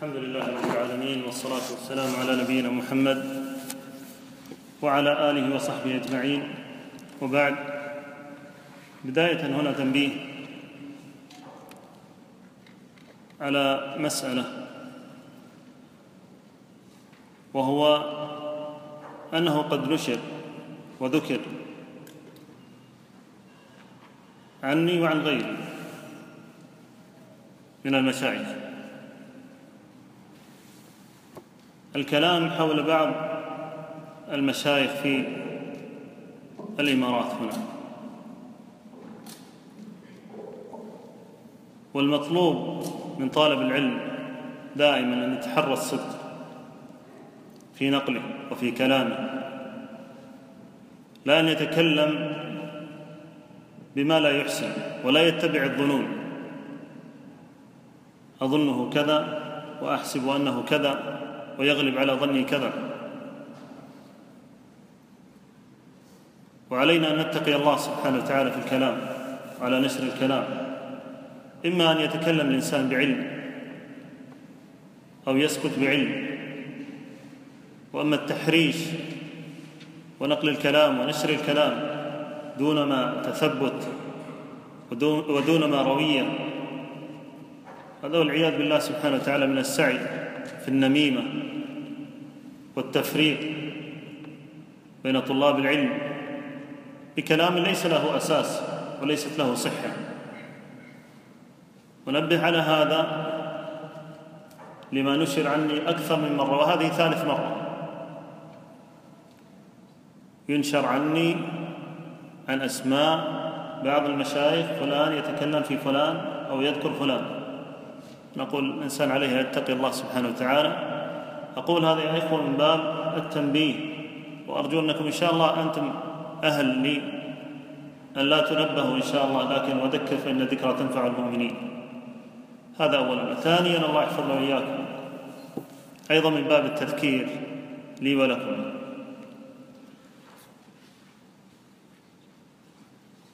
الحمد لله رب العالمين والصلاة والسلام على نبينا محمد وعلى آله وصحبه أجمعين. وبعد بداية هنا تنبيه على مسألة وهو أنه قد نشر وذكر عني وعن غيري من المشايخ. الكلام حول بعض المشايخ في الإمارات هنا. والمطلوب من طالب العلم دائما أن يتحرى الصدق في نقله وفي كلامه. لا أن يتكلم بما لا يحسن ولا يتبع الظنون. أظنه كذا وأحسب أنه كذا. ويغلب على ظني كذا. وعلينا أن نتقي الله سبحانه وتعالى في الكلام وعلى نشر الكلام. إما أن يتكلم الإنسان بعلم أو يسكت بعلم. وأما التحريش ونقل الكلام ونشر الكلام دون ما تثبت ودون ما رويه هذا والعياذ بالله سبحانه وتعالى من السعي. في النميمة والتفريق بين طلاب العلم بكلام ليس له أساس وليست له صحة. ونبه على هذا لما نشر عني أكثر من مرة وهذه ثالث مرة. ينشر عني عن أسماء بعض المشايخ فلان يتكلم في فلان أو يذكر فلان. نقول الانسان عليه أن يتقي الله سبحانه وتعالى. أقول هذا يا إخوة من باب التنبيه وأرجو أنكم إن شاء الله أنتم أهل لي أن لا تنبهوا إن شاء الله لكن وذكر فإن الذكرى تنفع المؤمنين. هذا أولا ثانيا الله يحفظنا وإياكم. أيضا من باب التذكير لي ولكم.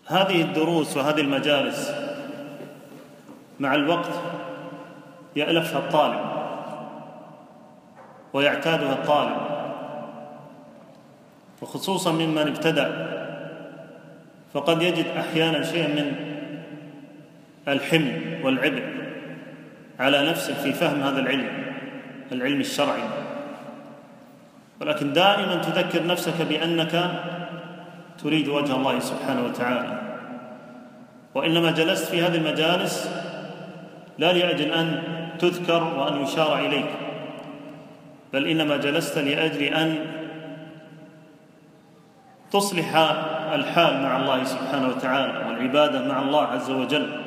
هذه الدروس وهذه المجالس مع الوقت يألفها الطالب ويعتادها الطالب وخصوصا ممن ابتدأ. فقد يجد أحيانا شيئا من الحمل والعبء على نفسه في فهم هذا العلم العلم الشرعي. ولكن دائما تذكر نفسك بأنك تريد وجه الله سبحانه وتعالى. وإنما جلست في هذه المجالس لا لاجل أن تذكر وأن يشار إليك بل إنما جلست لأجل أن تصلح الحال مع الله سبحانه وتعالى والعبادة مع الله عز وجل.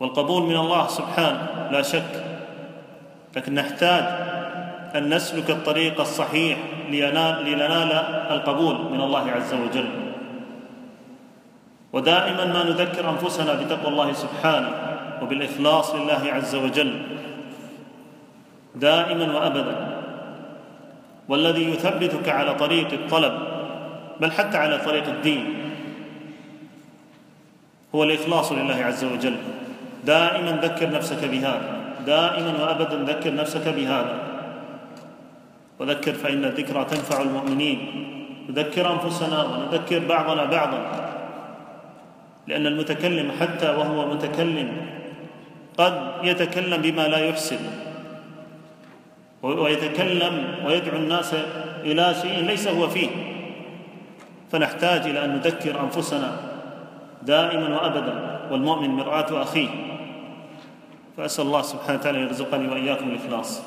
والقبول من الله سبحانه لا شك لكن نحتاج أن نسلك الطريق الصحيح لننال القبول من الله عز وجل. ودائما ما نذكر أنفسنا بتقوى الله سبحانه وبالإخلاص لله عز وجل دائما وأبدا. والذي يثبتك على طريق الطلب بل حتى على طريق الدين هو الإخلاص لله عز وجل. دائما ذكر نفسك بهذا دائما وأبدا ذكر نفسك بهذا. وذكر فإن الذكرى تنفع المؤمنين. نذكر أنفسنا ونذكر بعضنا بعضا. لأن المتكلم حتى وهو متكلم قد يتكلم بما لا يحسن. ويتكلم ويدعو الناس إلى شيء ليس هو فيه. فنحتاج إلى أن نذكر أنفسنا دائما وابدا والمؤمن مرآة أخيه. فأسأل الله سبحانه وتعالى يرزقني وإياكم الإخلاص.